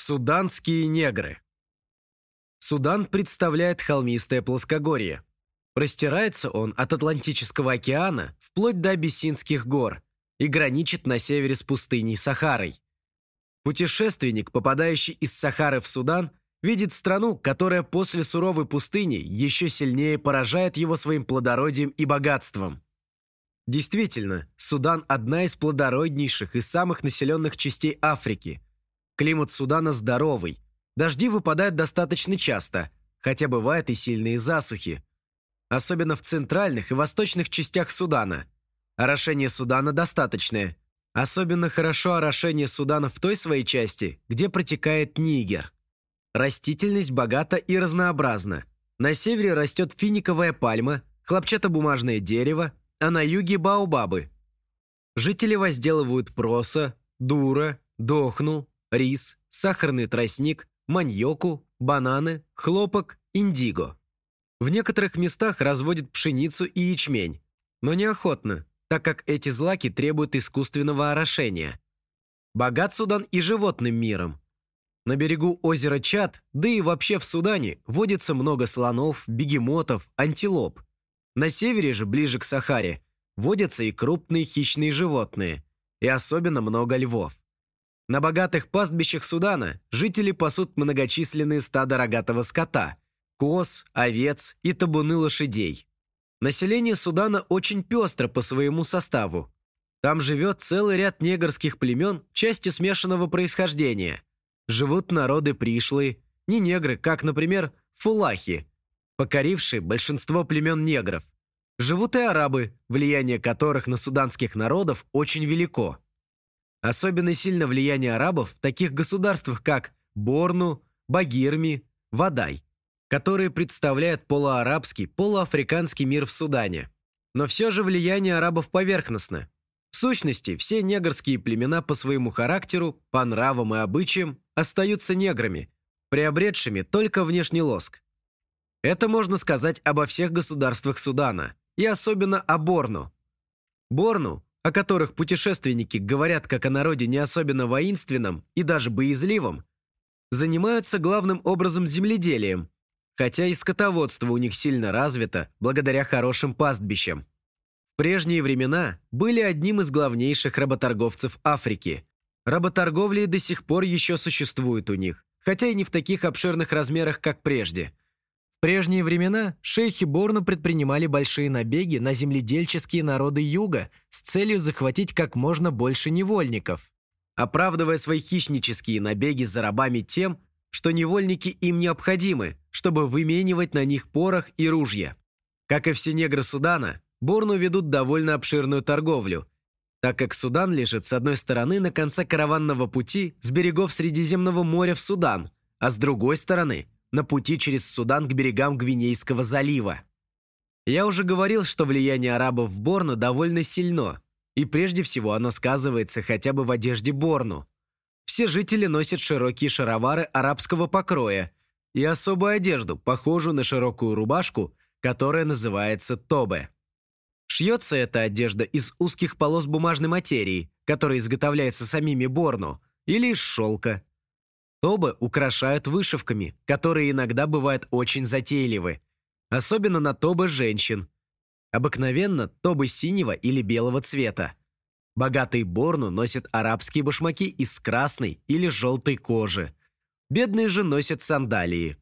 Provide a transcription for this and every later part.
Суданские негры. Судан представляет холмистое плоскогорье. Простирается он от Атлантического океана вплоть до Абиссинских гор и граничит на севере с пустыней Сахарой. Путешественник, попадающий из Сахары в Судан, видит страну, которая после суровой пустыни еще сильнее поражает его своим плодородием и богатством. Действительно, Судан – одна из плодороднейших и самых населенных частей Африки. Климат Судана здоровый, дожди выпадают достаточно часто, хотя бывают и сильные засухи. Особенно в центральных и восточных частях Судана. Орошение Судана достаточное. Особенно хорошо орошение Судана в той своей части, где протекает Нигер – Растительность богата и разнообразна. На севере растет финиковая пальма, хлопчатобумажное дерево, а на юге – баобабы. Жители возделывают проса, дура, дохну, рис, сахарный тростник, маньоку, бананы, хлопок, индиго. В некоторых местах разводят пшеницу и ячмень, но неохотно, так как эти злаки требуют искусственного орошения. Богат Судан и животным миром. На берегу озера Чад, да и вообще в Судане, водится много слонов, бегемотов, антилоп. На севере же, ближе к Сахаре, водятся и крупные хищные животные, и особенно много львов. На богатых пастбищах Судана жители пасут многочисленные стада рогатого скота, коз, овец и табуны лошадей. Население Судана очень пестро по своему составу. Там живет целый ряд негрских племен, частью смешанного происхождения – живут народы пришлые, не негры, как, например, фулахи, покорившие большинство племен негров. Живут и арабы, влияние которых на суданских народов очень велико. Особенно сильно влияние арабов в таких государствах, как Борну, Багирми, Вадай, которые представляют полуарабский, полуафриканский мир в Судане. Но все же влияние арабов поверхностно. В сущности, все негрские племена по своему характеру, по нравам и обычаям остаются неграми, приобретшими только внешний лоск. Это можно сказать обо всех государствах Судана, и особенно о Борну. Борну, о которых путешественники говорят как о народе не особенно воинственном и даже боязливом, занимаются главным образом земледелием, хотя и скотоводство у них сильно развито благодаря хорошим пастбищам. В прежние времена были одним из главнейших работорговцев Африки – Работорговля до сих пор еще существует у них, хотя и не в таких обширных размерах, как прежде. В прежние времена шейхи Борну предпринимали большие набеги на земледельческие народы юга с целью захватить как можно больше невольников, оправдывая свои хищнические набеги за рабами тем, что невольники им необходимы, чтобы выменивать на них порох и ружья. Как и все негры Судана, Борну ведут довольно обширную торговлю, так как Судан лежит с одной стороны на конце караванного пути с берегов Средиземного моря в Судан, а с другой стороны – на пути через Судан к берегам Гвинейского залива. Я уже говорил, что влияние арабов в Борну довольно сильно, и прежде всего оно сказывается хотя бы в одежде Борну. Все жители носят широкие шаровары арабского покроя и особую одежду, похожую на широкую рубашку, которая называется тобе. Шьется эта одежда из узких полос бумажной материи, которая изготовляется самими Борну, или из шелка. Тобы украшают вышивками, которые иногда бывают очень затейливы, особенно на тобы женщин. Обыкновенно тобы синего или белого цвета. Богатые Борну носят арабские башмаки из красной или желтой кожи. Бедные же носят сандалии.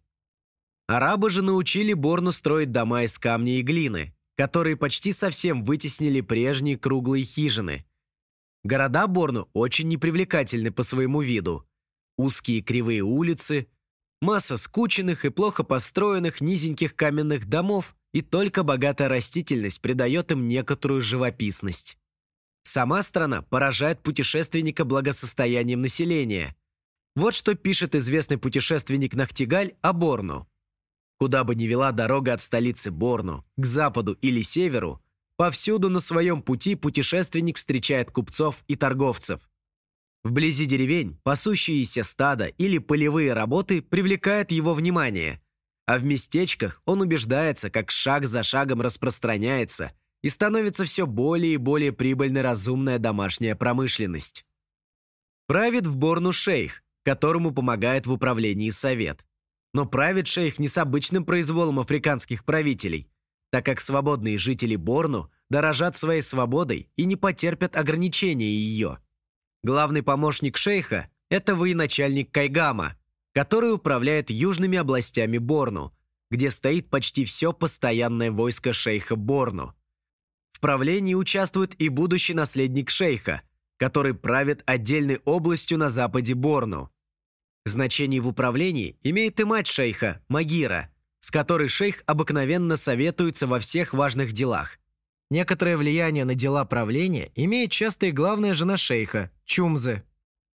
Арабы же научили Борну строить дома из камня и глины, которые почти совсем вытеснили прежние круглые хижины. Города Борну очень непривлекательны по своему виду. Узкие кривые улицы, масса скученных и плохо построенных низеньких каменных домов и только богатая растительность придает им некоторую живописность. Сама страна поражает путешественника благосостоянием населения. Вот что пишет известный путешественник Нахтигаль о Борну. Куда бы ни вела дорога от столицы Борну, к западу или северу, повсюду на своем пути путешественник встречает купцов и торговцев. Вблизи деревень пасущиеся стада или полевые работы привлекают его внимание, а в местечках он убеждается, как шаг за шагом распространяется и становится все более и более прибыльной разумная домашняя промышленность. Правит в Борну шейх, которому помогает в управлении совет. Но правит шейх не с обычным произволом африканских правителей, так как свободные жители Борну дорожат своей свободой и не потерпят ограничения ее. Главный помощник шейха – это военачальник Кайгама, который управляет южными областями Борну, где стоит почти все постоянное войско шейха Борну. В правлении участвует и будущий наследник шейха, который правит отдельной областью на западе Борну. Значение в управлении имеет и мать шейха, Магира, с которой шейх обыкновенно советуется во всех важных делах. Некоторое влияние на дела правления имеет часто и главная жена шейха, Чумзе.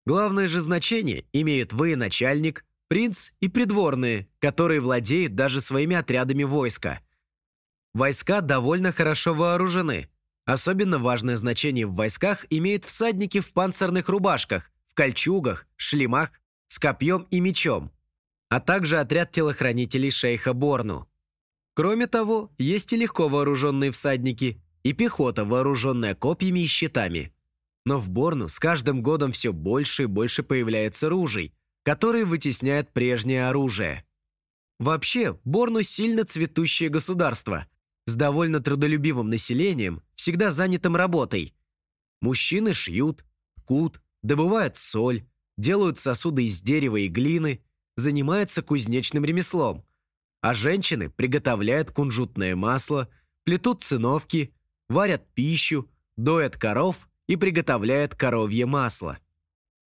Главное же значение имеют военачальник, принц и придворные, которые владеют даже своими отрядами войска. Войска довольно хорошо вооружены. Особенно важное значение в войсках имеют всадники в панцирных рубашках, в кольчугах, шлемах с копьем и мечом, а также отряд телохранителей шейха Борну. Кроме того, есть и легко вооруженные всадники, и пехота, вооруженная копьями и щитами. Но в Борну с каждым годом все больше и больше появляется ружей, которые вытесняют прежнее оружие. Вообще, Борну сильно цветущее государство, с довольно трудолюбивым населением, всегда занятым работой. Мужчины шьют, ткут, добывают соль, делают сосуды из дерева и глины, занимаются кузнечным ремеслом, а женщины приготовляют кунжутное масло, плетут циновки, варят пищу, доят коров и приготовляют коровье масло.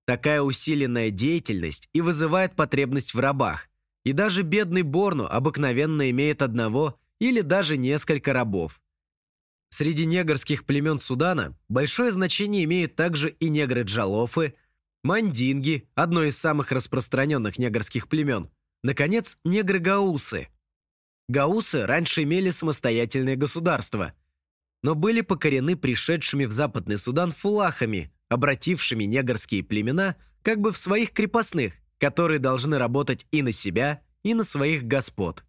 Такая усиленная деятельность и вызывает потребность в рабах, и даже бедный Борну обыкновенно имеет одного или даже несколько рабов. Среди негрских племен Судана большое значение имеют также и негры-джалофы, мандинги, одно из самых распространенных негрских племен, наконец, негры-гаусы. Гаусы раньше имели самостоятельное государство, но были покорены пришедшими в Западный Судан фулахами, обратившими негрские племена как бы в своих крепостных, которые должны работать и на себя, и на своих господ.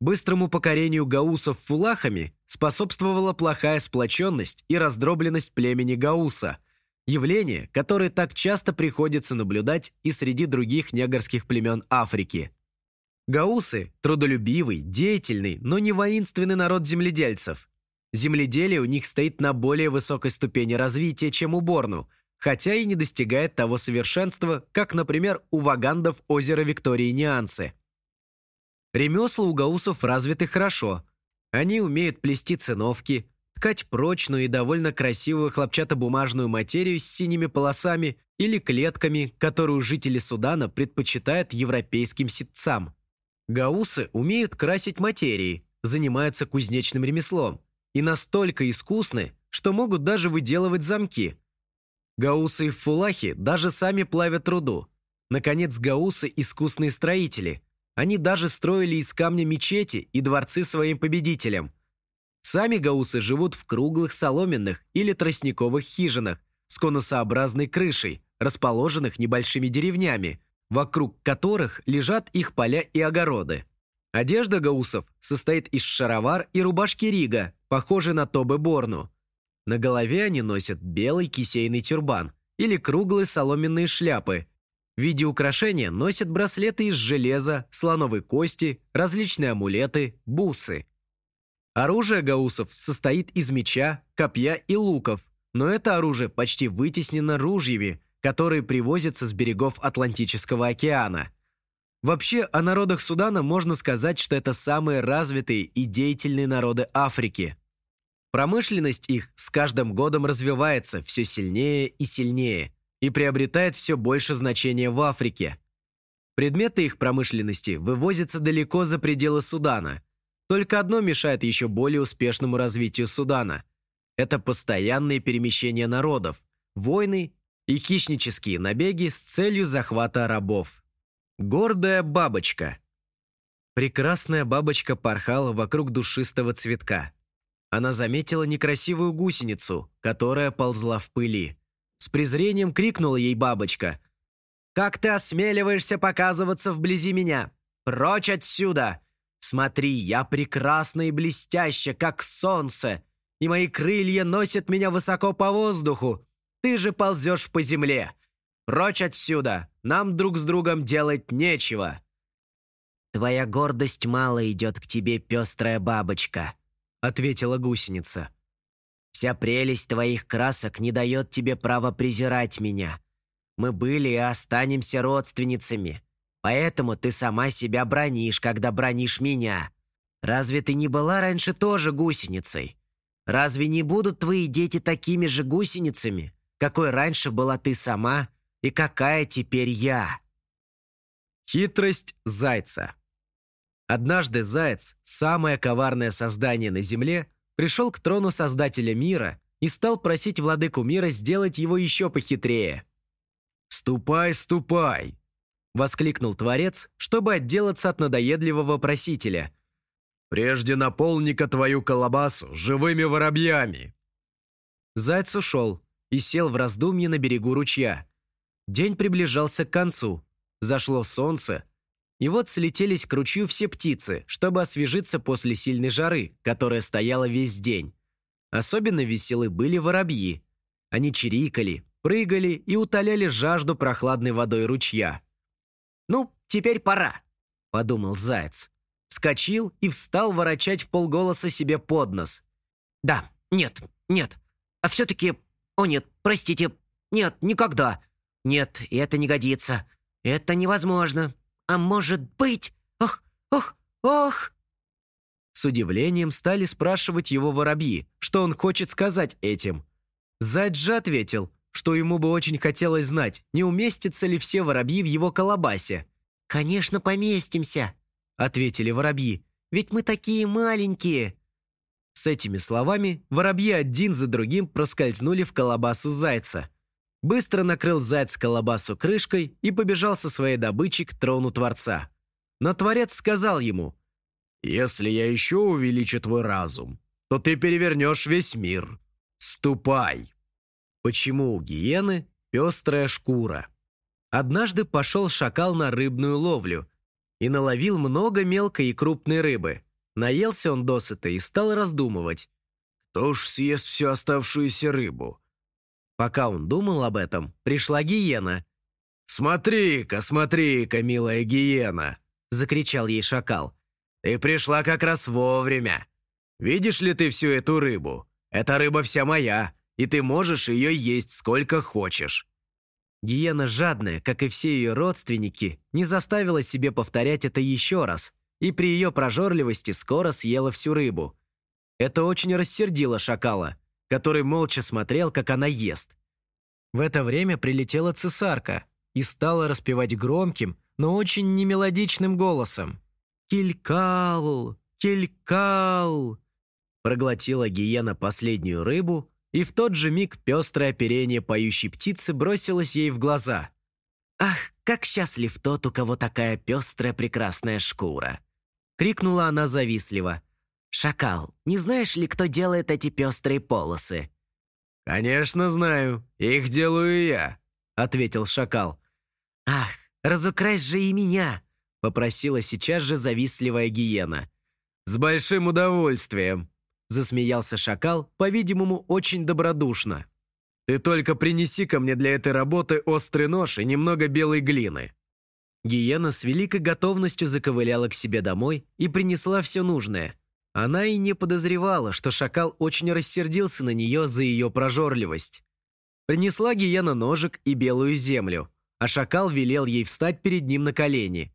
Быстрому покорению гаусов фулахами способствовала плохая сплоченность и раздробленность племени гауса, явление, которое так часто приходится наблюдать и среди других негрских племен Африки. Гаусы – трудолюбивый, деятельный, но не воинственный народ земледельцев. Земледелие у них стоит на более высокой ступени развития, чем у Борну, хотя и не достигает того совершенства, как, например, у вагандов озера Виктории Ниансы – Ремесла у гаусов развиты хорошо. Они умеют плести циновки, ткать прочную и довольно красивую хлопчатобумажную материю с синими полосами или клетками, которую жители Судана предпочитают европейским ситцам. Гаусы умеют красить материи, занимаются кузнечным ремеслом и настолько искусны, что могут даже выделывать замки. Гаусы и фулахи даже сами плавят руду. Наконец, гаусы – искусные строители – они даже строили из камня мечети и дворцы своим победителям. Сами гаусы живут в круглых соломенных или тростниковых хижинах с конусообразной крышей, расположенных небольшими деревнями, вокруг которых лежат их поля и огороды. Одежда гаусов состоит из шаровар и рубашки рига, похожей на тобы борну. На голове они носят белый кисейный тюрбан или круглые соломенные шляпы – в виде украшения носят браслеты из железа, слоновой кости, различные амулеты, бусы. Оружие гаусов состоит из меча, копья и луков, но это оружие почти вытеснено ружьями, которые привозятся с берегов Атлантического океана. Вообще, о народах Судана можно сказать, что это самые развитые и деятельные народы Африки. Промышленность их с каждым годом развивается все сильнее и сильнее – и приобретает все больше значения в Африке. Предметы их промышленности вывозятся далеко за пределы Судана. Только одно мешает еще более успешному развитию Судана. Это постоянные перемещения народов, войны и хищнические набеги с целью захвата рабов. Гордая бабочка. Прекрасная бабочка порхала вокруг душистого цветка. Она заметила некрасивую гусеницу, которая ползла в пыли. С презрением крикнула ей бабочка. «Как ты осмеливаешься показываться вблизи меня? Прочь отсюда! Смотри, я прекрасна и блестяща, как солнце, и мои крылья носят меня высоко по воздуху. Ты же ползешь по земле. Прочь отсюда! Нам друг с другом делать нечего!» «Твоя гордость мало идет к тебе, пестрая бабочка», — ответила гусеница. «Вся прелесть твоих красок не дает тебе права презирать меня. Мы были и останемся родственницами, поэтому ты сама себя бронишь, когда бронишь меня. Разве ты не была раньше тоже гусеницей? Разве не будут твои дети такими же гусеницами, какой раньше была ты сама и какая теперь я?» Хитрость зайца Однажды заяц, самое коварное создание на земле, пришел к трону Создателя мира и стал просить владыку мира сделать его еще похитрее. «Ступай, ступай!» — воскликнул Творец, чтобы отделаться от надоедливого просителя. «Прежде наполни-ка твою колобасу живыми воробьями!» Заяц ушел и сел в раздумье на берегу ручья. День приближался к концу. Зашло солнце, и вот слетелись к ручью все птицы, чтобы освежиться после сильной жары, которая стояла весь день. Особенно веселы были воробьи. Они чирикали, прыгали и утоляли жажду прохладной водой ручья. «Ну, теперь пора», — подумал заяц. Вскочил и встал ворочать в полголоса себе под нос. «Да, нет, нет. А все-таки... О нет, простите. Нет, никогда. Нет, это не годится. Это невозможно. А может быть... Ох, ох, ох!» С удивлением стали спрашивать его воробьи, что он хочет сказать этим. Заяц же ответил, что ему бы очень хотелось знать, не уместятся ли все воробьи в его колобасе. «Конечно, поместимся», — ответили воробьи, «ведь мы такие маленькие». С этими словами воробьи один за другим проскользнули в колобасу зайца. Быстро накрыл заяц колобасу крышкой и побежал со своей добычей к трону Творца. Но Творец сказал ему, «Если я еще увеличу твой разум, то ты перевернешь весь мир. Ступай!» Почему у гиены пестрая шкура? Однажды пошел шакал на рыбную ловлю и наловил много мелкой и крупной рыбы. Наелся он досыта и стал раздумывать. Кто ж съест всю оставшуюся рыбу? Пока он думал об этом, пришла гиена. «Смотри-ка, смотри-ка, милая гиена!» – закричал ей шакал. «Ты пришла как раз вовремя. Видишь ли ты всю эту рыбу? Эта рыба вся моя, и ты можешь ее есть сколько хочешь». Гиена жадная, как и все ее родственники, не заставила себе повторять это еще раз, и при ее прожорливости скоро съела всю рыбу. Это очень рассердило шакала – который молча смотрел, как она ест. В это время прилетела цесарка и стала распевать громким, но очень немелодичным голосом. «Келькал! Келькал!» Проглотила гиена последнюю рыбу, и в тот же миг пестрое оперение поющей птицы бросилось ей в глаза. «Ах, как счастлив тот, у кого такая пестрая прекрасная шкура!» Крикнула она завистливо. «Шакал, не знаешь ли, кто делает эти пестрые полосы?» «Конечно знаю. Их делаю я», — ответил шакал. «Ах, разукрась же и меня!» — попросила сейчас же завистливая гиена. «С большим удовольствием», — засмеялся шакал, по-видимому, очень добродушно. «Ты только принеси ко мне для этой работы острый нож и немного белой глины». Гиена с великой готовностью заковыляла к себе домой и принесла все нужное — она и не подозревала, что шакал очень рассердился на нее за ее прожорливость. Принесла гиена ножик и белую землю, а шакал велел ей встать перед ним на колени.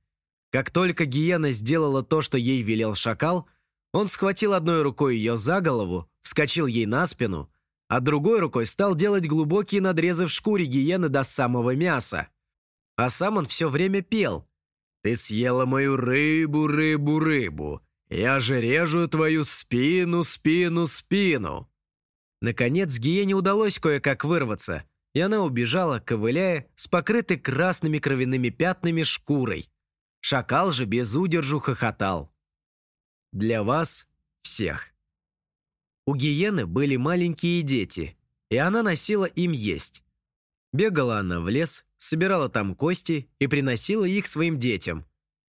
Как только гиена сделала то, что ей велел шакал, он схватил одной рукой ее за голову, вскочил ей на спину, а другой рукой стал делать глубокие надрезы в шкуре гиены до самого мяса. А сам он все время пел. «Ты съела мою рыбу, рыбу, рыбу, я же режу твою спину, спину, спину!» Наконец Гиене удалось кое-как вырваться, и она убежала, ковыляя, с покрытой красными кровяными пятнами шкурой. Шакал же без удержу хохотал. Для вас всех. У Гиены были маленькие дети, и она носила им есть. Бегала она в лес, собирала там кости и приносила их своим детям.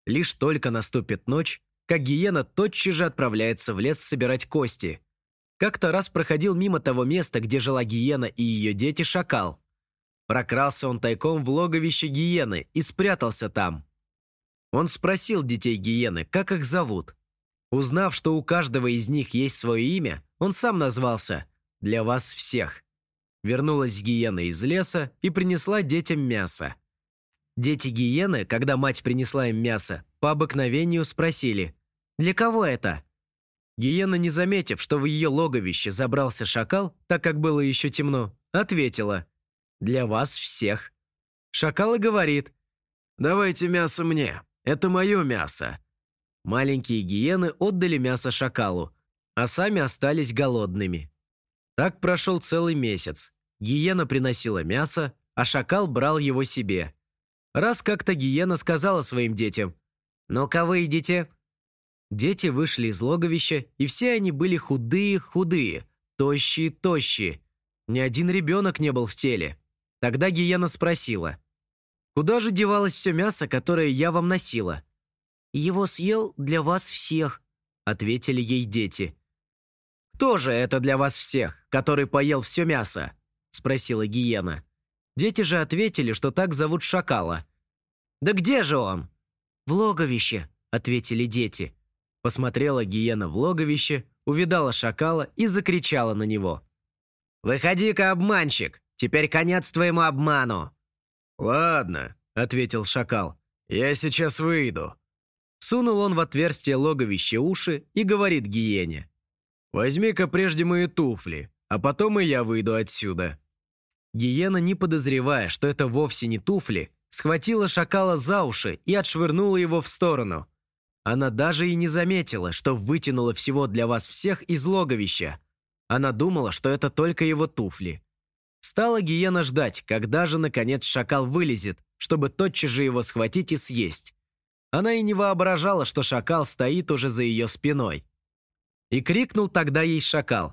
Лишь только наступит ночь, как гиена тотчас же отправляется в лес собирать кости. Как-то раз проходил мимо того места, где жила гиена и ее дети шакал. Прокрался он тайком в логовище гиены и спрятался там. Он спросил детей гиены, как их зовут. Узнав, что у каждого из них есть свое имя, он сам назвался «Для вас всех». Вернулась гиена из леса и принесла детям мясо. Дети гиены, когда мать принесла им мясо, по обыкновению спросили «Для кого это?» Гиена, не заметив, что в ее логовище забрался шакал, так как было еще темно, ответила «Для вас всех». Шакал и говорит «Давайте мясо мне, это мое мясо». Маленькие гиены отдали мясо шакалу, а сами остались голодными. Так прошел целый месяц. Гиена приносила мясо, а шакал брал его себе. Раз как-то гиена сказала своим детям «Ну-ка вы идите». Дети вышли из логовища, и все они были худые-худые, тощие-тощие. Ни один ребенок не был в теле. Тогда гиена спросила «Куда же девалось все мясо, которое я вам носила?» «Его съел для вас всех», — ответили ей дети. «Кто же это для вас всех, который поел все мясо?» — спросила гиена. Дети же ответили, что так зовут шакала. «Да где же он?» «В логовище», — ответили дети. Посмотрела гиена в логовище, увидала шакала и закричала на него. «Выходи-ка, обманщик! Теперь конец твоему обману!» «Ладно», — ответил шакал, — «я сейчас выйду». Сунул он в отверстие логовища уши и говорит гиене. «Возьми-ка прежде мои туфли, а потом и я выйду отсюда». Гиена, не подозревая, что это вовсе не туфли, схватила шакала за уши и отшвырнула его в сторону. Она даже и не заметила, что вытянула всего для вас всех из логовища. Она думала, что это только его туфли. Стала гиена ждать, когда же, наконец, шакал вылезет, чтобы тотчас же его схватить и съесть. Она и не воображала, что шакал стоит уже за ее спиной. И крикнул тогда ей шакал.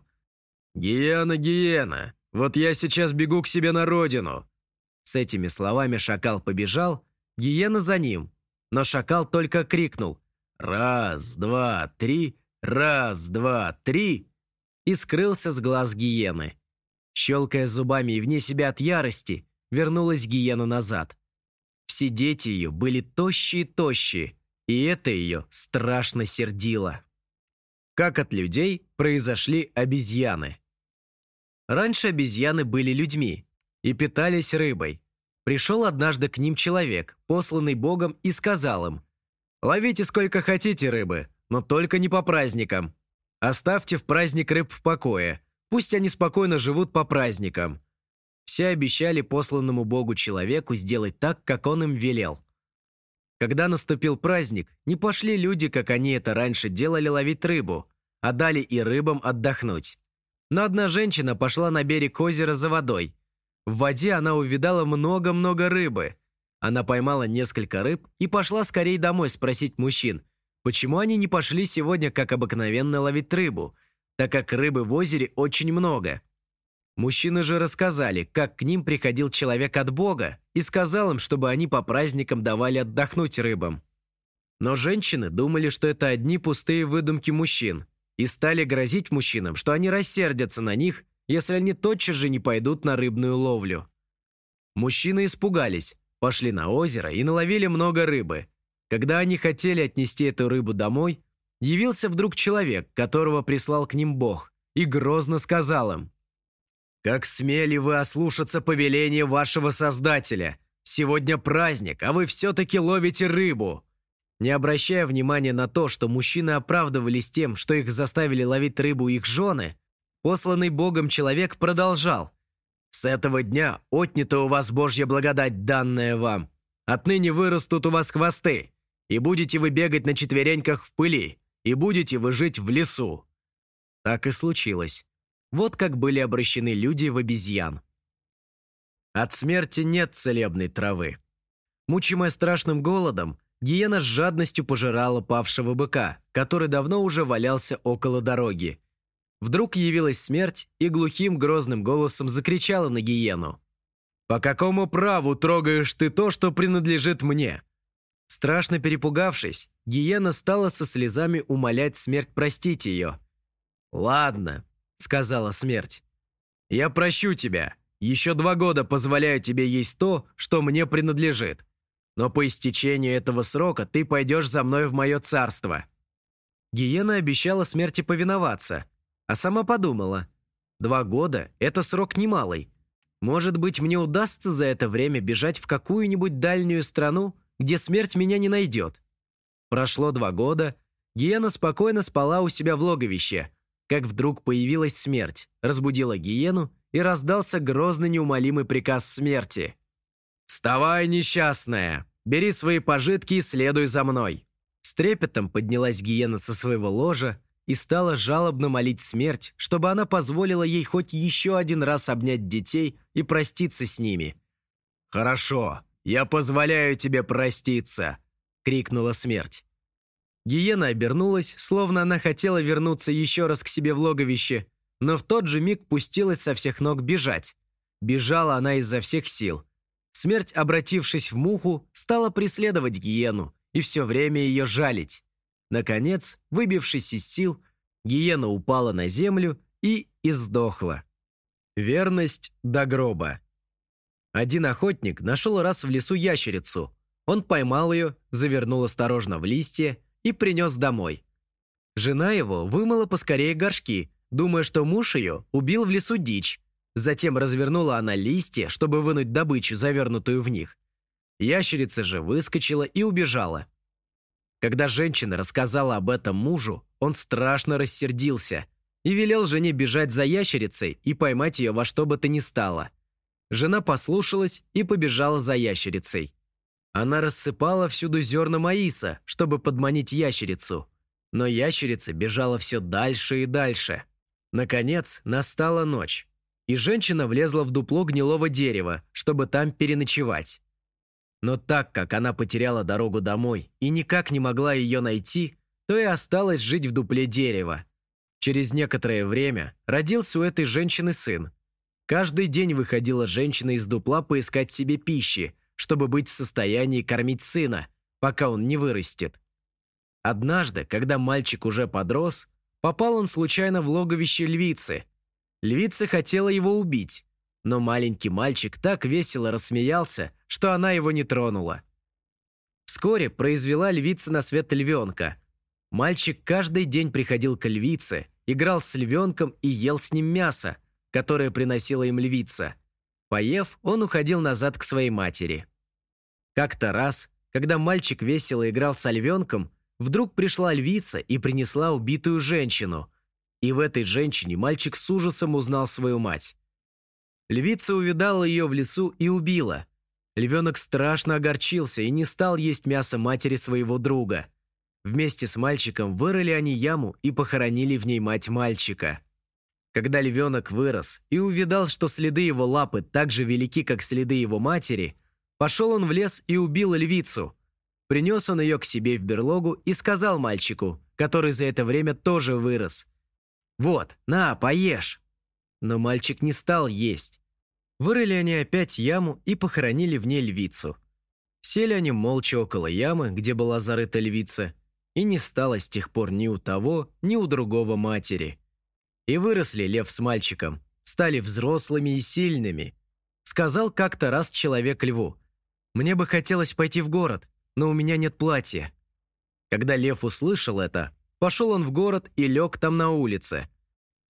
«Гиена, гиена, вот я сейчас бегу к себе на родину!» С этими словами шакал побежал, гиена за ним. Но шакал только крикнул «Раз, два, три, раз, два, три!» и скрылся с глаз гиены. Щелкая зубами и вне себя от ярости, вернулась гиена назад. Все дети ее были тощие-тощие, и это ее страшно сердило. Как от людей произошли обезьяны. Раньше обезьяны были людьми и питались рыбой. Пришел однажды к ним человек, посланный Богом, и сказал им, «Ловите сколько хотите рыбы, но только не по праздникам. Оставьте в праздник рыб в покое, пусть они спокойно живут по праздникам». Все обещали посланному Богу человеку сделать так, как он им велел. Когда наступил праздник, не пошли люди, как они это раньше делали, ловить рыбу, а дали и рыбам отдохнуть. Но одна женщина пошла на берег озера за водой. В воде она увидала много-много рыбы. Она поймала несколько рыб и пошла скорее домой спросить мужчин, почему они не пошли сегодня, как обыкновенно, ловить рыбу, так как рыбы в озере очень много. Мужчины же рассказали, как к ним приходил человек от Бога и сказал им, чтобы они по праздникам давали отдохнуть рыбам. Но женщины думали, что это одни пустые выдумки мужчин, и стали грозить мужчинам, что они рассердятся на них, если они тотчас же не пойдут на рыбную ловлю. Мужчины испугались, пошли на озеро и наловили много рыбы. Когда они хотели отнести эту рыбу домой, явился вдруг человек, которого прислал к ним Бог, и грозно сказал им – как смели вы ослушаться повеления вашего Создателя? Сегодня праздник, а вы все-таки ловите рыбу!» Не обращая внимания на то, что мужчины оправдывались тем, что их заставили ловить рыбу их жены, посланный Богом человек продолжал. «С этого дня отнята у вас Божья благодать, данная вам. Отныне вырастут у вас хвосты, и будете вы бегать на четвереньках в пыли, и будете вы жить в лесу». Так и случилось. Вот как были обращены люди в обезьян. От смерти нет целебной травы. Мучимая страшным голодом, гиена с жадностью пожирала павшего быка, который давно уже валялся около дороги. Вдруг явилась смерть и глухим грозным голосом закричала на гиену. «По какому праву трогаешь ты то, что принадлежит мне?» Страшно перепугавшись, гиена стала со слезами умолять смерть простить ее. «Ладно, — сказала смерть. «Я прощу тебя, еще два года позволяю тебе есть то, что мне принадлежит. Но по истечению этого срока ты пойдешь за мной в мое царство». Гиена обещала смерти повиноваться, а сама подумала. Два года – это срок немалый. Может быть, мне удастся за это время бежать в какую-нибудь дальнюю страну, где смерть меня не найдет. Прошло два года, Гиена спокойно спала у себя в логовище, как вдруг появилась смерть, разбудила Гиену и раздался грозный неумолимый приказ смерти. «Вставай, несчастная! Бери свои пожитки и следуй за мной!» С трепетом поднялась Гиена со своего ложа и стала жалобно молить смерть, чтобы она позволила ей хоть еще один раз обнять детей и проститься с ними. «Хорошо, я позволяю тебе проститься!» — крикнула смерть. Гиена обернулась, словно она хотела вернуться еще раз к себе в логовище, но в тот же миг пустилась со всех ног бежать. Бежала она изо всех сил. Смерть, обратившись в муху, стала преследовать гиену и все время ее жалить. Наконец, выбившись из сил, гиена упала на землю и издохла. Верность до гроба. Один охотник нашел раз в лесу ящерицу. Он поймал ее, завернул осторожно в листья и принес домой. Жена его вымыла поскорее горшки, думая, что муж ее убил в лесу дичь. Затем развернула она листья, чтобы вынуть добычу, завернутую в них. Ящерица же выскочила и убежала. Когда женщина рассказала об этом мужу, он страшно рассердился и велел жене бежать за ящерицей и поймать ее во что бы то ни стало. Жена послушалась и побежала за ящерицей. Она рассыпала всюду зерна маиса, чтобы подманить ящерицу. Но ящерица бежала все дальше и дальше. Наконец, настала ночь, и женщина влезла в дупло гнилого дерева, чтобы там переночевать. Но так как она потеряла дорогу домой и никак не могла ее найти, то и осталась жить в дупле дерева. Через некоторое время родился у этой женщины сын. Каждый день выходила женщина из дупла поискать себе пищи, чтобы быть в состоянии кормить сына, пока он не вырастет. Однажды, когда мальчик уже подрос, попал он случайно в логовище львицы. Львица хотела его убить, но маленький мальчик так весело рассмеялся, что она его не тронула. Вскоре произвела львица на свет львенка. Мальчик каждый день приходил к львице, играл с львенком и ел с ним мясо, которое приносила им львица – Поев, он уходил назад к своей матери. Как-то раз, когда мальчик весело играл с львенком, вдруг пришла львица и принесла убитую женщину. И в этой женщине мальчик с ужасом узнал свою мать. Львица увидала ее в лесу и убила. Львенок страшно огорчился и не стал есть мясо матери своего друга. Вместе с мальчиком вырыли они яму и похоронили в ней мать мальчика. Когда львенок вырос и увидал, что следы его лапы так же велики, как следы его матери, пошел он в лес и убил львицу. Принес он ее к себе в берлогу и сказал мальчику, который за это время тоже вырос. «Вот, на, поешь!» Но мальчик не стал есть. Вырыли они опять яму и похоронили в ней львицу. Сели они молча около ямы, где была зарыта львица, и не стало с тех пор ни у того, ни у другого матери. И выросли лев с мальчиком, стали взрослыми и сильными. Сказал как-то раз человек льву, «Мне бы хотелось пойти в город, но у меня нет платья». Когда лев услышал это, пошел он в город и лег там на улице.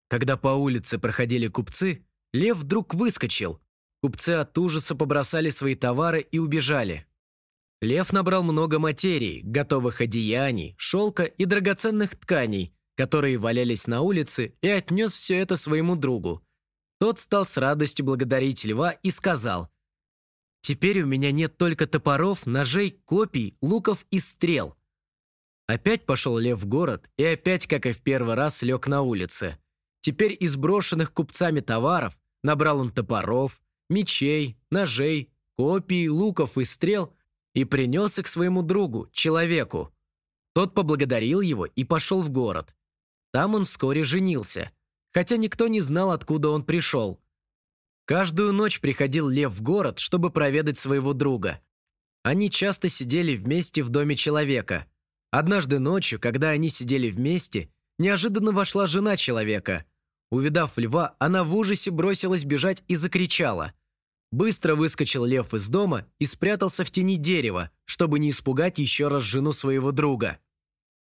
Когда по улице проходили купцы, лев вдруг выскочил. Купцы от ужаса побросали свои товары и убежали. Лев набрал много материй, готовых одеяний, шелка и драгоценных тканей, которые валялись на улице, и отнес все это своему другу. Тот стал с радостью благодарить льва и сказал, «Теперь у меня нет только топоров, ножей, копий, луков и стрел». Опять пошел лев в город и опять, как и в первый раз, лег на улице. Теперь из брошенных купцами товаров набрал он топоров, мечей, ножей, копий, луков и стрел и принес их своему другу, человеку. Тот поблагодарил его и пошел в город. Там он вскоре женился, хотя никто не знал, откуда он пришел. Каждую ночь приходил Лев в город, чтобы проведать своего друга. Они часто сидели вместе в доме человека. Однажды ночью, когда они сидели вместе, неожиданно вошла жена человека. Увидав льва, она в ужасе бросилась бежать и закричала. Быстро выскочил лев из дома и спрятался в тени дерева, чтобы не испугать еще раз жену своего друга.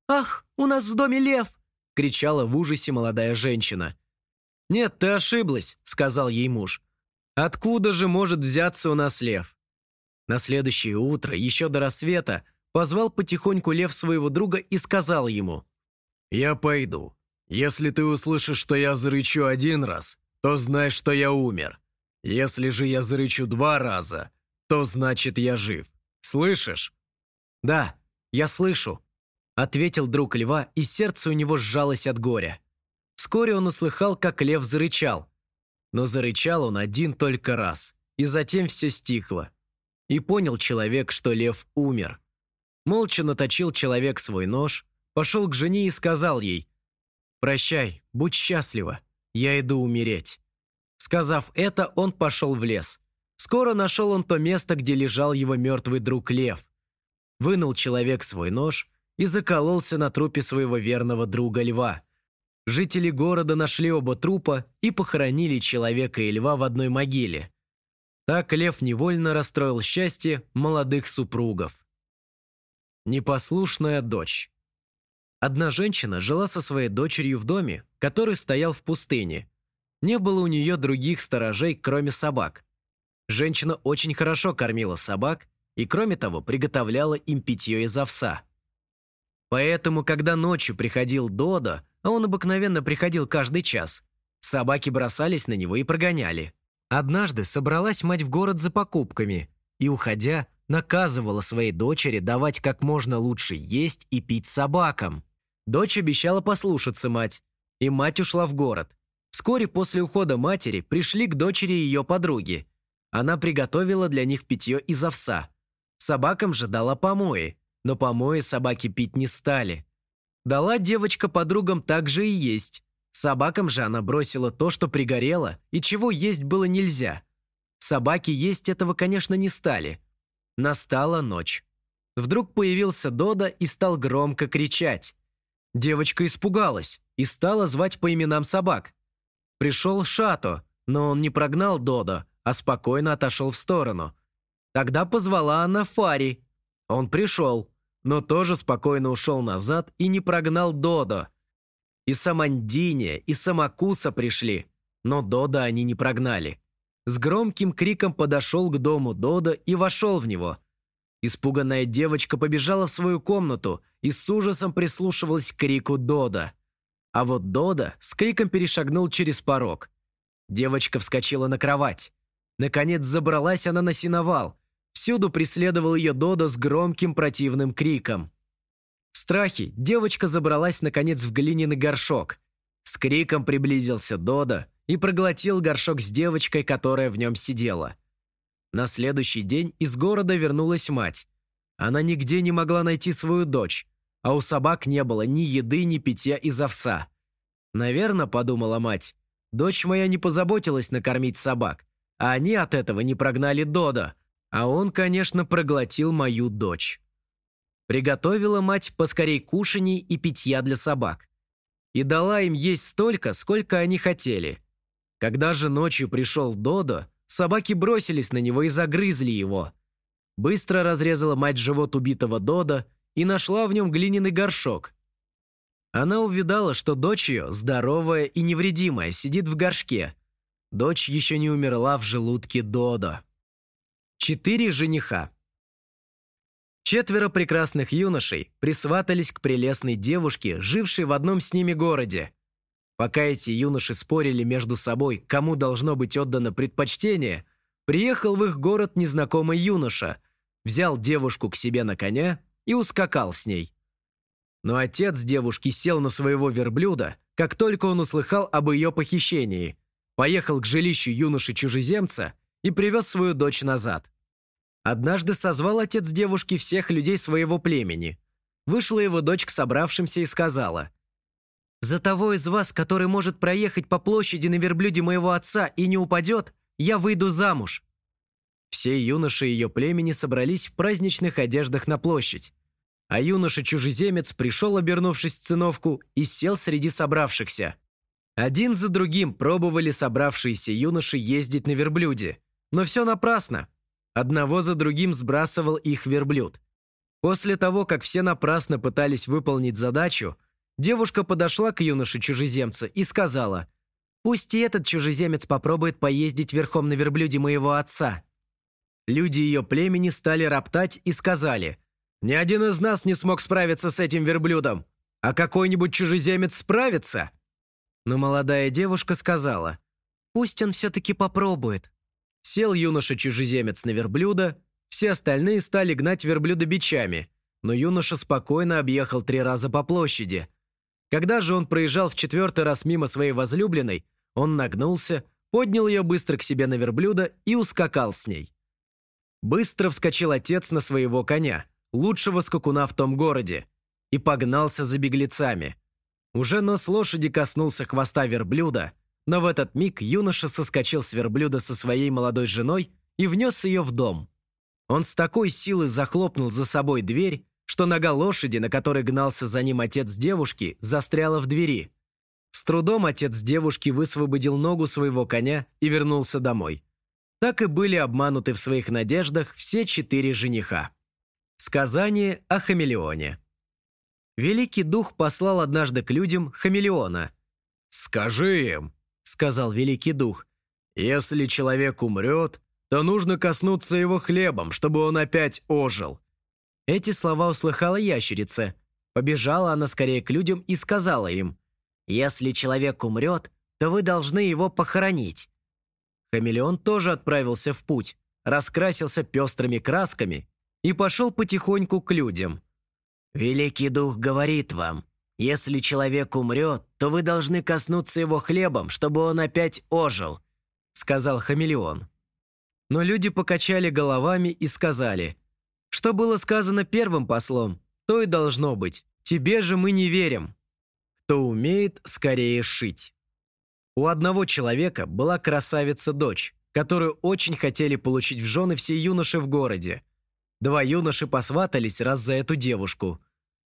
«Ах, у нас в доме лев!» – кричала в ужасе молодая женщина. «Нет, ты ошиблась», – сказал ей муж. «Откуда же может взяться у нас лев?» На следующее утро, еще до рассвета, позвал потихоньку лев своего друга и сказал ему. «Я пойду. Если ты услышишь, что я зарычу один раз, то знай, что я умер. Если же я зарычу два раза, то значит я жив. Слышишь?» «Да, я слышу», ответил друг льва, и сердце у него сжалось от горя. Вскоре он услыхал, как лев зарычал. Но зарычал он один только раз, и затем все стихло. И понял человек, что лев умер. Молча наточил человек свой нож, пошел к жене и сказал ей, «Прощай, будь счастлива, я иду умереть». Сказав это, он пошел в лес. Скоро нашел он то место, где лежал его мертвый друг лев. Вынул человек свой нож и закололся на трупе своего верного друга льва. Жители города нашли оба трупа и похоронили человека и льва в одной могиле. Так лев невольно расстроил счастье молодых супругов. Непослушная дочь. Одна женщина жила со своей дочерью в доме, который стоял в пустыне. Не было у нее других сторожей, кроме собак. Женщина очень хорошо кормила собак и, кроме того, приготовляла им питье из овса. Поэтому, когда ночью приходил Додо, а он обыкновенно приходил каждый час, собаки бросались на него и прогоняли. Однажды собралась мать в город за покупками и, уходя, наказывала своей дочери давать как можно лучше есть и пить собакам. Дочь обещала послушаться мать, и мать ушла в город. Вскоре после ухода матери пришли к дочери ее подруги. Она приготовила для них питье из овса. Собакам же дала помои, но помои собаки пить не стали. Дала девочка подругам также и есть. Собакам же она бросила то, что пригорело, и чего есть было нельзя. Собаки есть этого, конечно, не стали. Настала ночь. Вдруг появился Дода и стал громко кричать. Девочка испугалась и стала звать по именам собак. Пришел Шато, но он не прогнал Додо, а спокойно отошел в сторону. Тогда позвала она Фари, он пришел, но тоже спокойно ушел назад и не прогнал Додо. И Самандиния, и Самакуса пришли, но Додо они не прогнали. С громким криком подошел к дому Додо и вошел в него. Испуганная девочка побежала в свою комнату и с ужасом прислушивалась к крику Дода. А вот Дода с криком перешагнул через порог. Девочка вскочила на кровать. Наконец забралась она на сеновал, Всюду преследовал ее Додо с громким противным криком. В страхе девочка забралась наконец в глиняный горшок. С криком приблизился Додо и проглотил горшок с девочкой, которая в нем сидела. На следующий день из города вернулась мать. Она нигде не могла найти свою дочь, а у собак не было ни еды, ни питья из овса. «Наверно», — подумала мать, — «дочь моя не позаботилась накормить собак, а они от этого не прогнали Додо, а он, конечно, проглотил мою дочь. Приготовила мать поскорей кушаний и питья для собак. И дала им есть столько, сколько они хотели. Когда же ночью пришел Додо, собаки бросились на него и загрызли его. Быстро разрезала мать живот убитого Додо и нашла в нем глиняный горшок. Она увидала, что дочь ее, здоровая и невредимая, сидит в горшке. Дочь еще не умерла в желудке Додо. Четыре жениха. Четверо прекрасных юношей присватались к прелестной девушке, жившей в одном с ними городе. Пока эти юноши спорили между собой, кому должно быть отдано предпочтение, приехал в их город незнакомый юноша, взял девушку к себе на коня и ускакал с ней. Но отец девушки сел на своего верблюда, как только он услыхал об ее похищении, поехал к жилищу юноши-чужеземца и привез свою дочь назад. Однажды созвал отец девушки всех людей своего племени. Вышла его дочь к собравшимся и сказала, «За того из вас, который может проехать по площади на верблюде моего отца и не упадет, я выйду замуж». Все юноши ее племени собрались в праздничных одеждах на площадь. А юноша-чужеземец пришел, обернувшись в циновку, и сел среди собравшихся. Один за другим пробовали собравшиеся юноши ездить на верблюде, но все напрасно. Одного за другим сбрасывал их верблюд. После того, как все напрасно пытались выполнить задачу, девушка подошла к юноше-чужеземцу и сказала, «Пусть и этот чужеземец попробует поездить верхом на верблюде моего отца». Люди ее племени стали роптать и сказали, «Ни один из нас не смог справиться с этим верблюдом, а какой-нибудь чужеземец справится?» Но молодая девушка сказала, «Пусть он все-таки попробует». Сел юноша-чужеземец на верблюда, все остальные стали гнать верблюда бичами, но юноша спокойно объехал три раза по площади. Когда же он проезжал в четвертый раз мимо своей возлюбленной, он нагнулся, поднял ее быстро к себе на верблюда и ускакал с ней. Быстро вскочил отец на своего коня, лучшего скакуна в том городе, и погнался за беглецами. Уже нос лошади коснулся хвоста верблюда, но в этот миг юноша соскочил с верблюда со своей молодой женой и внес ее в дом. Он с такой силой захлопнул за собой дверь, что нога лошади, на которой гнался за ним отец девушки, застряла в двери. С трудом отец девушки высвободил ногу своего коня и вернулся домой. Так и были обмануты в своих надеждах все четыре жениха. Сказание о хамелеоне. Великий дух послал однажды к людям хамелеона. «Скажи им», — сказал великий дух, «если человек умрет, то нужно коснуться его хлебом, чтобы он опять ожил». Эти слова услыхала ящерица. Побежала она скорее к людям и сказала им, «Если человек умрет, то вы должны его похоронить». Хамелеон тоже отправился в путь, раскрасился пестрыми красками и пошел потихоньку к людям. «Великий дух говорит вам, если человек умрет, то вы должны коснуться его хлебом, чтобы он опять ожил», — сказал хамелеон. Но люди покачали головами и сказали, «Что было сказано первым послом, то и должно быть. Тебе же мы не верим. Кто умеет скорее шить». У одного человека была красавица-дочь, которую очень хотели получить в жены все юноши в городе. Два юноши посватались раз за эту девушку.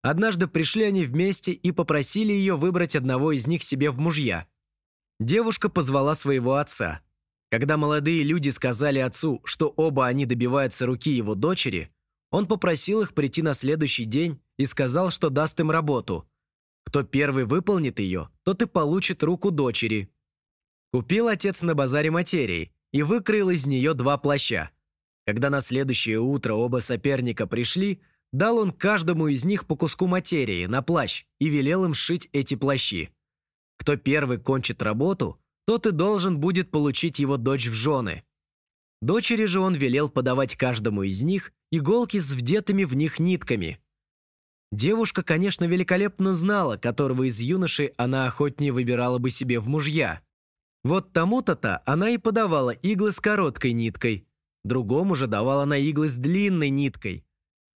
Однажды пришли они вместе и попросили ее выбрать одного из них себе в мужья. Девушка позвала своего отца. Когда молодые люди сказали отцу, что оба они добиваются руки его дочери, он попросил их прийти на следующий день и сказал, что даст им работу. Кто первый выполнит ее, тот и получит руку дочери. Купил отец на базаре материи и выкроил из нее два плаща. Когда на следующее утро оба соперника пришли, дал он каждому из них по куску материи на плащ и велел им сшить эти плащи. Кто первый кончит работу, тот и должен будет получить его дочь в жены. Дочери же он велел подавать каждому из них иголки с вдетыми в них нитками. Девушка, конечно, великолепно знала, которого из юношей она охотнее выбирала бы себе в мужья. Вот тому-то-то она и подавала иглы с короткой ниткой, Другому же давал она иглы с длинной ниткой.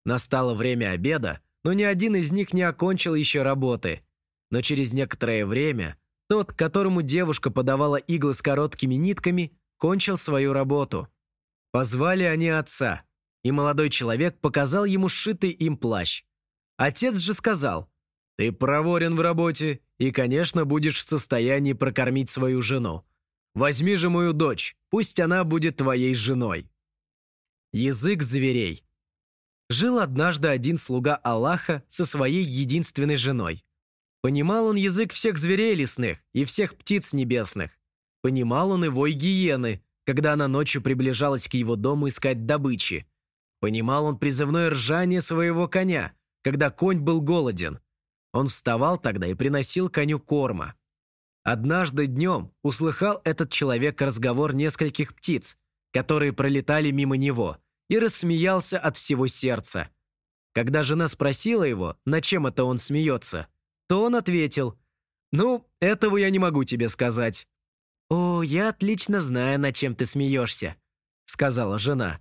Настало время обеда, но ни один из них не окончил еще работы. Но через некоторое время тот, которому девушка подавала иглы с короткими нитками, кончил свою работу. Позвали они отца, и молодой человек показал ему сшитый им плащ. Отец же сказал, «Ты проворен в работе и, конечно, будешь в состоянии прокормить свою жену. Возьми же мою дочь, пусть она будет твоей женой». Язык зверей. Жил однажды один слуга Аллаха со своей единственной женой. Понимал он язык всех зверей лесных и всех птиц небесных. Понимал он и вой гиены, когда она ночью приближалась к его дому искать добычи. Понимал он призывное ржание своего коня, когда конь был голоден. Он вставал тогда и приносил коню корма. Однажды днем услыхал этот человек разговор нескольких птиц, которые пролетали мимо него, и рассмеялся от всего сердца. Когда жена спросила его, на чем это он смеется, то он ответил, «Ну, этого я не могу тебе сказать». «О, я отлично знаю, над чем ты смеешься», — сказала жена.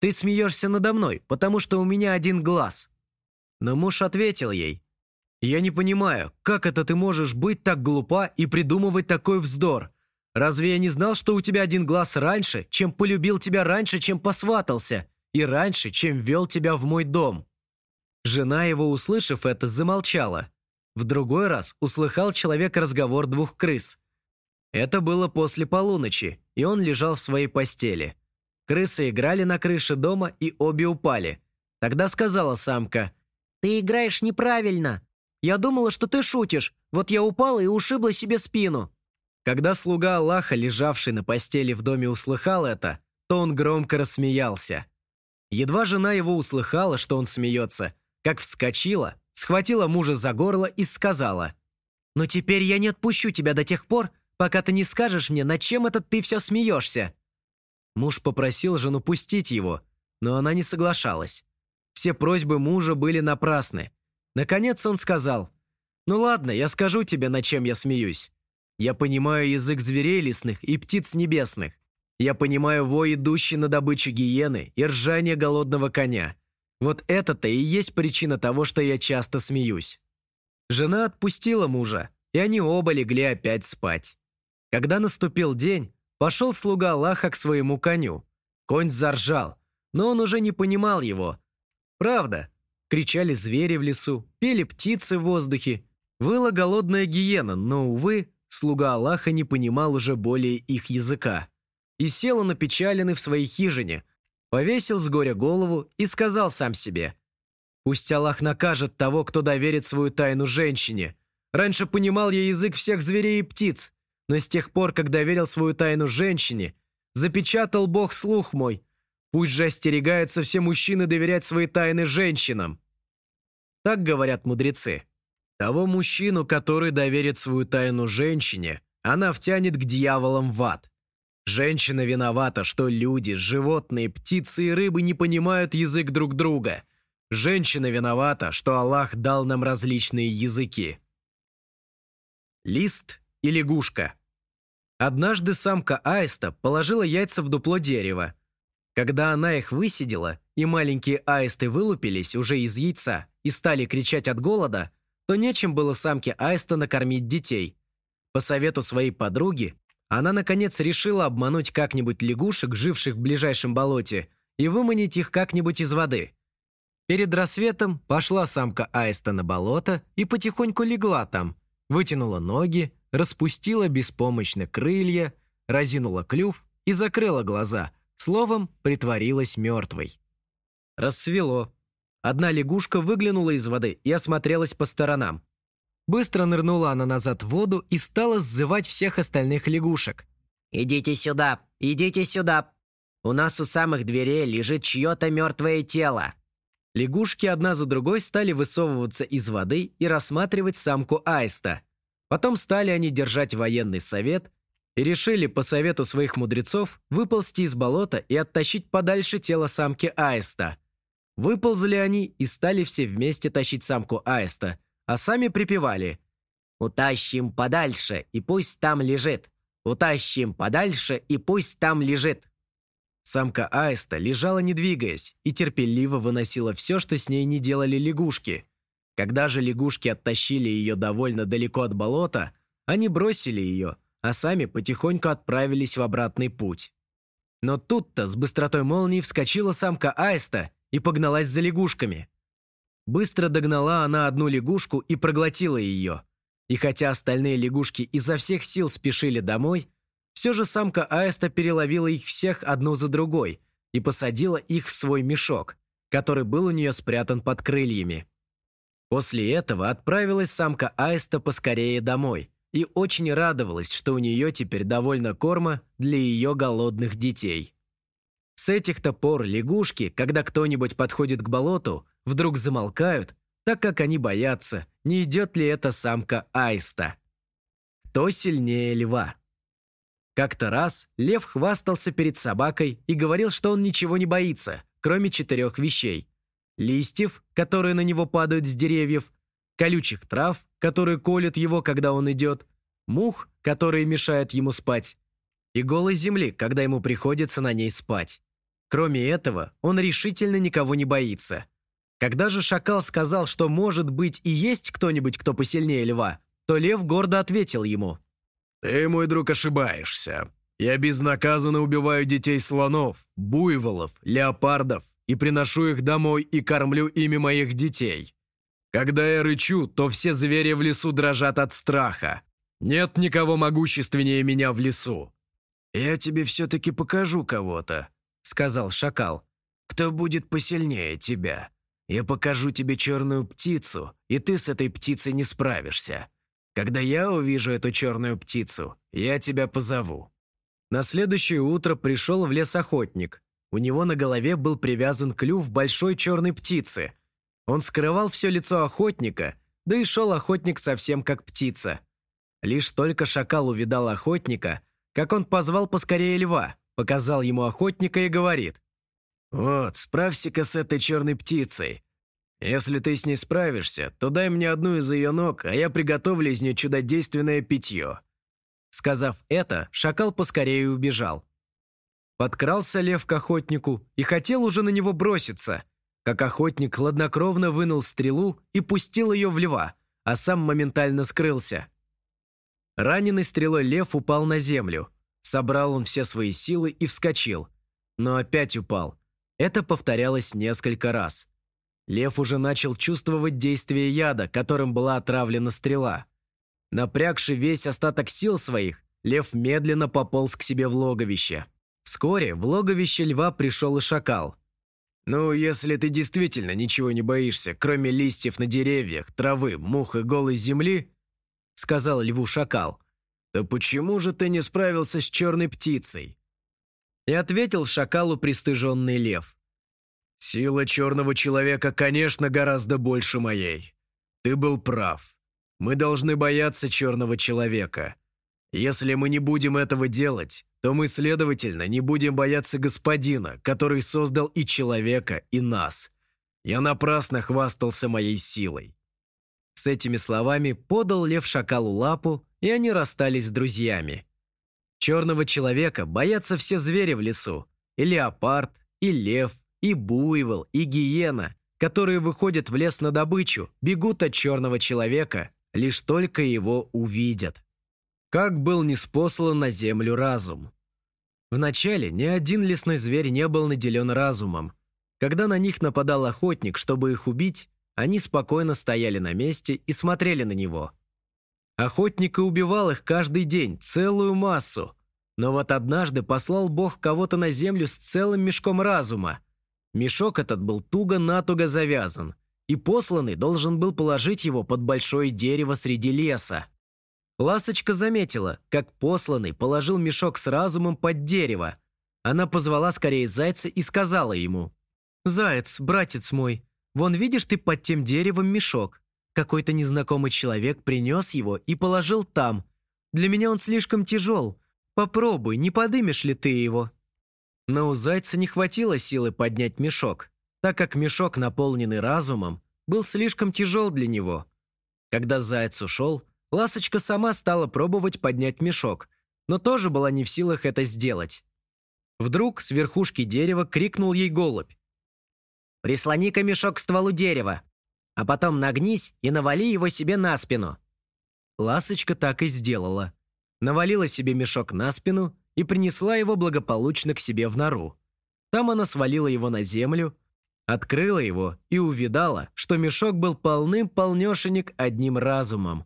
«Ты смеешься надо мной, потому что у меня один глаз». Но муж ответил ей, «Я не понимаю, как это ты можешь быть так глупа и придумывать такой вздор? Разве я не знал, что у тебя один глаз раньше, чем полюбил тебя раньше, чем посватался, и раньше, чем вел тебя в мой дом?» Жена его, услышав это, замолчала. В другой раз услыхал человек разговор двух крыс. Это было после полуночи, и он лежал в своей постели. Крысы играли на крыше дома, и обе упали. Тогда сказала самка, «Ты играешь неправильно. Я думала, что ты шутишь. Вот я упала и ушибла себе спину». Когда слуга Аллаха, лежавший на постели в доме, услыхал это, то он громко рассмеялся. Едва жена его услыхала, что он смеется, как вскочила, схватила мужа за горло и сказала, «Но теперь я не отпущу тебя до тех пор, пока ты не скажешь мне, над чем это ты все смеешься». Муж попросил жену пустить его, но она не соглашалась. Все просьбы мужа были напрасны. Наконец он сказал, «Ну ладно, я скажу тебе, над чем я смеюсь. Я понимаю язык зверей лесных и птиц небесных. Я понимаю вой, идущий на добычу гиены и ржание голодного коня. Вот это-то и есть причина того, что я часто смеюсь». Жена отпустила мужа, и они оба легли опять спать. Когда наступил день, пошел слуга Аллаха к своему коню. Конь заржал, но он уже не понимал его. Правда, кричали звери в лесу, пели птицы в воздухе, выла голодная гиена, но, увы, слуга Аллаха не понимал уже более их языка и сел он опечаленный в своей хижине, повесил с горя голову и сказал сам себе, «Пусть Аллах накажет того, кто доверит свою тайну женщине. Раньше понимал я язык всех зверей и птиц, но с тех пор, как доверил свою тайну женщине, запечатал Бог слух мой. Пусть же остерегаются все мужчины доверять свои тайны женщинам». Так говорят мудрецы. Того мужчину, который доверит свою тайну женщине, она втянет к дьяволам в ад. Женщина виновата, что люди, животные, птицы и рыбы не понимают язык друг друга. Женщина виновата, что Аллах дал нам различные языки. Лист и лягушка. Однажды самка аиста положила яйца в дупло дерева. Когда она их высидела, и маленькие аисты вылупились уже из яйца и стали кричать от голода, то нечем было самке аиста накормить детей. По совету своей подруги она, наконец, решила обмануть как-нибудь лягушек, живших в ближайшем болоте, и выманить их как-нибудь из воды. Перед рассветом пошла самка аиста на болото и потихоньку легла там, вытянула ноги, распустила беспомощно крылья, разинула клюв и закрыла глаза, словом, притворилась мертвой. Рассвело. Одна лягушка выглянула из воды и осмотрелась по сторонам. Быстро нырнула она назад в воду и стала сзывать всех остальных лягушек. «Идите сюда! Идите сюда! У нас у самых дверей лежит чье-то мертвое тело!» Лягушки одна за другой стали высовываться из воды и рассматривать самку аиста. Потом стали они держать военный совет и решили по совету своих мудрецов выползти из болота и оттащить подальше тело самки аиста. Выползли они и стали все вместе тащить самку аиста – а сами припевали «Утащим подальше, и пусть там лежит! Утащим подальше, и пусть там лежит!» Самка аиста лежала не двигаясь и терпеливо выносила все, что с ней не делали лягушки. Когда же лягушки оттащили ее довольно далеко от болота, они бросили ее, а сами потихоньку отправились в обратный путь. Но тут-то с быстротой молнии вскочила самка аиста и погналась за лягушками. Быстро догнала она одну лягушку и проглотила ее. И хотя остальные лягушки изо всех сил спешили домой, все же самка аиста переловила их всех одну за другой и посадила их в свой мешок, который был у нее спрятан под крыльями. После этого отправилась самка аиста поскорее домой и очень радовалась, что у нее теперь довольно корма для ее голодных детей. С этих-то пор лягушки, когда кто-нибудь подходит к болоту, вдруг замолкают, так как они боятся, не идет ли эта самка аиста. Кто сильнее льва? Как-то раз лев хвастался перед собакой и говорил, что он ничего не боится, кроме четырех вещей. Листьев, которые на него падают с деревьев, колючих трав, которые колют его, когда он идет, мух, которые мешают ему спать, и голой земли, когда ему приходится на ней спать. Кроме этого, он решительно никого не боится. Когда же шакал сказал, что может быть и есть кто-нибудь, кто посильнее льва, то лев гордо ответил ему. «Ты, мой друг, ошибаешься. Я безнаказанно убиваю детей слонов, буйволов, леопардов и приношу их домой и кормлю ими моих детей. Когда я рычу, то все звери в лесу дрожат от страха. Нет никого могущественнее меня в лесу». «Я тебе все-таки покажу кого-то», — сказал шакал. «Кто будет посильнее тебя? Я покажу тебе черную птицу, и ты с этой птицей не справишься. Когда я увижу эту черную птицу, я тебя позову». На следующее утро пришел в лес охотник. У него на голове был привязан клюв большой черной птицы. Он скрывал все лицо охотника, да и шел охотник совсем как птица. Лишь только шакал увидал охотника, как он позвал поскорее льва, показал ему охотника и говорит. «Вот, справься-ка с этой черной птицей. Если ты с ней справишься, то дай мне одну из ее ног, а я приготовлю из нее чудодейственное питье». Сказав это, шакал поскорее убежал. Подкрался лев к охотнику и хотел уже на него броситься, как охотник хладнокровно вынул стрелу и пустил ее в льва, а сам моментально скрылся. Раненый стрелой лев упал на землю. Собрал он все свои силы и вскочил. Но опять упал. Это повторялось несколько раз. Лев уже начал чувствовать действие яда, которым была отравлена стрела. Напрягший весь остаток сил своих, лев медленно пополз к себе в логовище. Вскоре в логовище льва пришел и шакал. «Ну, если ты действительно ничего не боишься, кроме листьев на деревьях, травы, мух и голой земли, — сказал льву шакал, — то почему же ты не справился с черной птицей?» И ответил шакалу пристыженный лев. «Сила черного человека, конечно, гораздо больше моей. Ты был прав. Мы должны бояться черного человека. Если мы не будем этого делать, то мы, следовательно, не будем бояться господина, который создал и человека, и нас. Я напрасно хвастался моей силой». С этими словами подал лев шакалу лапу, и они расстались с друзьями. Черного человека боятся все звери в лесу. И леопард, и лев, и буйвол, и гиена, которые выходят в лес на добычу, бегут от черного человека лишь только его увидят. Как был неспослан на землю разум. Вначале ни один лесной зверь не был наделен разумом. Когда на них нападал охотник, чтобы их убить, они спокойно стояли на месте и смотрели на него. Охотник и убивал их каждый день, целую массу. Но вот однажды послал Бог кого-то на землю с целым мешком разума. Мешок этот был туго-натуго завязан и посланный должен был положить его под большое дерево среди леса. Ласочка заметила, как посланный положил мешок с разумом под дерево. Она позвала скорее зайца и сказала ему, «Заяц, братец мой, вон видишь ты под тем деревом мешок. Какой-то незнакомый человек принес его и положил там. Для меня он слишком тяжел. Попробуй, не подымешь ли ты его?» Но у зайца не хватило силы поднять мешок так как мешок, наполненный разумом, был слишком тяжел для него. Когда заяц ушел, Ласочка сама стала пробовать поднять мешок, но тоже была не в силах это сделать. Вдруг с верхушки дерева крикнул ей голубь. «Прислони-ка мешок к стволу дерева, а потом нагнись и навали его себе на спину». Ласочка так и сделала. Навалила себе мешок на спину и принесла его благополучно к себе в нору. Там она свалила его на землю, Открыла его и увидала, что мешок был полным-полнешенек одним разумом.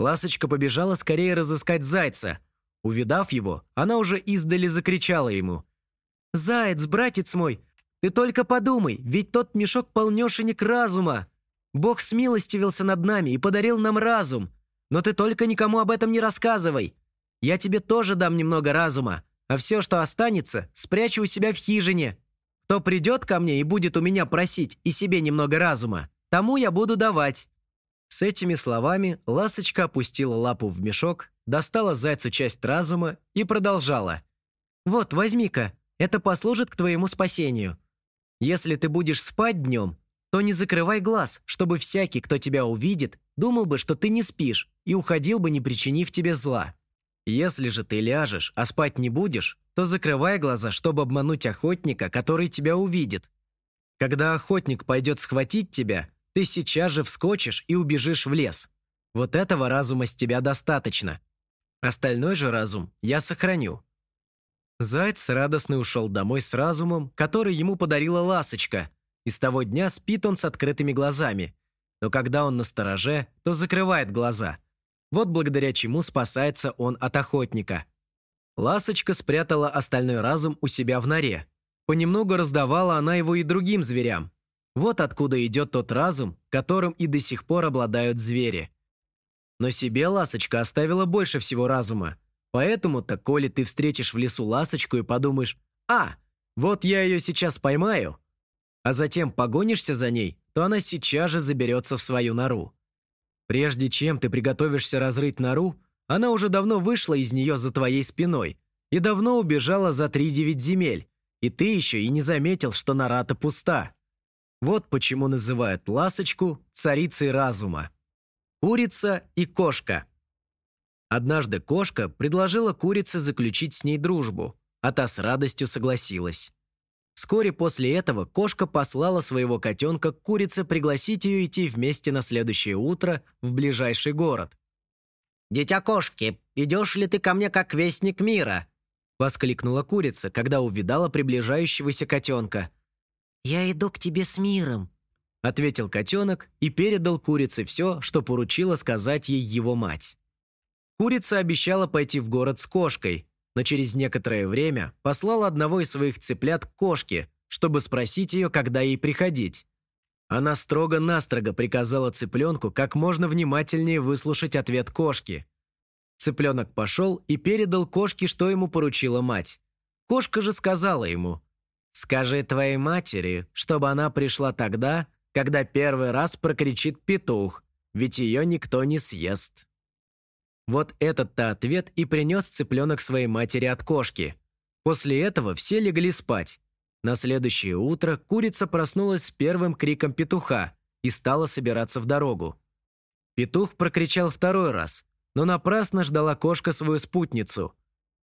Ласочка побежала скорее разыскать зайца. Увидав его, она уже издали закричала ему. «Заяц, братец мой, ты только подумай, ведь тот мешок полнешенек разума. Бог смилостивился над нами и подарил нам разум. Но ты только никому об этом не рассказывай. Я тебе тоже дам немного разума, а все, что останется, спрячу у себя в хижине. Кто придет ко мне и будет у меня просить и себе немного разума, тому я буду давать». С этими словами Ласочка опустила лапу в мешок, достала зайцу часть разума и продолжала. «Вот, возьми-ка, это послужит к твоему спасению. Если ты будешь спать днем, то не закрывай глаз, чтобы всякий, кто тебя увидит, думал бы, что ты не спишь и уходил бы, не причинив тебе зла. Если же ты ляжешь, а спать не будешь, то закрывай глаза, чтобы обмануть охотника, который тебя увидит. Когда охотник пойдет схватить тебя, ты сейчас же вскочишь и убежишь в лес. Вот этого разума с тебя достаточно. Остальной же разум я сохраню». Заяц радостно ушел домой с разумом, который ему подарила ласочка, и с того дня спит он с открытыми глазами. но когда он на стороже, то закрывает глаза. Вот благодаря чему спасается он от охотника. Ласочка спрятала остальной разум у себя в норе. Понемногу раздавала она его и другим зверям. Вот откуда идет тот разум, которым и до сих пор обладают звери. Но себе ласочка оставила больше всего разума. Поэтому-то, коли ты встретишь в лесу ласочку и подумаешь «А, вот я ее сейчас поймаю», а затем погонишься за ней, то она сейчас же заберется в свою нору. Прежде чем ты приготовишься разрыть нору, она уже давно вышла из нее за твоей спиной и давно убежала за три девять земель, и ты еще и не заметил, что нора-то пуста. Вот почему называют ласочку царицей разума. Курица и кошка. Однажды кошка предложила курице заключить с ней дружбу, а та с радостью согласилась. Вскоре после этого кошка послала своего котенка к курице пригласить ее идти вместе на следующее утро в ближайший город. «Дитя кошки, идешь ли ты ко мне как вестник мира?» Воскликнула курица, когда увидала приближающегося котенка. «Я иду к тебе с миром», — ответил котенок и передал курице все, что поручила сказать ей его мать. Курица обещала пойти в город с кошкой, но через некоторое время послал одного из своих цыплят к кошке, чтобы спросить ее, когда ей приходить. Она строго-настрого приказала цыпленку как можно внимательнее выслушать ответ кошки. Цыпленок пошел и передал кошке, что ему поручила мать. Кошка же сказала ему, «Скажи твоей матери, чтобы она пришла тогда, когда первый раз прокричит петух, ведь ее никто не съест». Вот этот-то ответ и принес цыпленок своей матери от кошки. После этого все легли спать. На следующее утро курица проснулась с первым криком петуха и стала собираться в дорогу. Петух прокричал второй раз, но напрасно ждала кошка свою спутницу.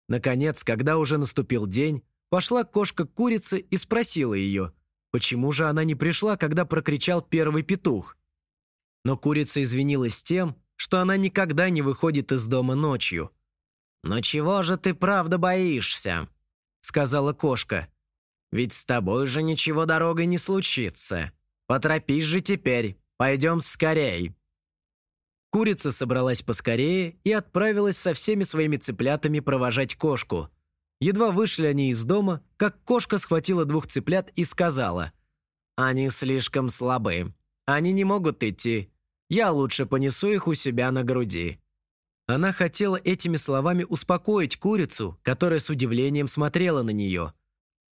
Наконец, когда уже наступил день, пошла кошка к курице и спросила ее, почему же она не пришла, когда прокричал первый петух. Но курица извинилась тем, что она никогда не выходит из дома ночью. «Но чего же ты правда боишься?» — сказала кошка. «Ведь с тобой же ничего дорогой не случится. Поторопись же теперь, пойдем скорей». Курица собралась поскорее и отправилась со всеми своими цыплятами провожать кошку. Едва вышли они из дома, как кошка схватила двух цыплят и сказала, «Они слишком слабы. Они не могут идти. Я лучше понесу их у себя на груди». Она хотела этими словами успокоить курицу, которая с удивлением смотрела на нее.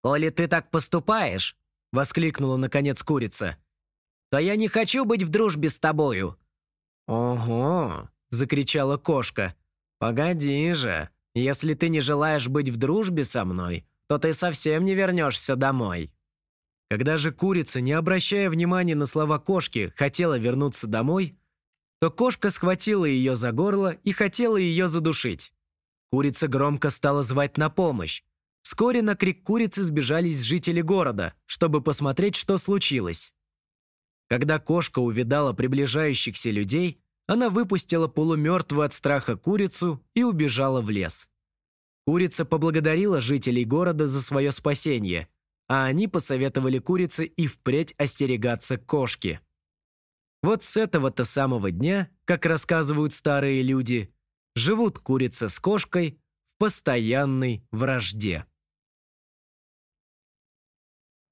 «Коли ты так поступаешь», — воскликнула наконец курица, «то я не хочу быть в дружбе с тобою». «Ого!» — закричала кошка. «Погоди же, если ты не желаешь быть в дружбе со мной, то ты совсем не вернешься домой». Когда же курица, не обращая внимания на слова кошки, хотела вернуться домой, то кошка схватила ее за горло и хотела ее задушить. Курица громко стала звать на помощь. Вскоре на крик курицы сбежались жители города, чтобы посмотреть, что случилось. Когда кошка увидала приближающихся людей, она выпустила полумертвую от страха курицу и убежала в лес. Курица поблагодарила жителей города за свое спасение – а они посоветовали курице и впредь остерегаться кошки. Вот с этого-то самого дня, как рассказывают старые люди, живут курица с кошкой в постоянной вражде.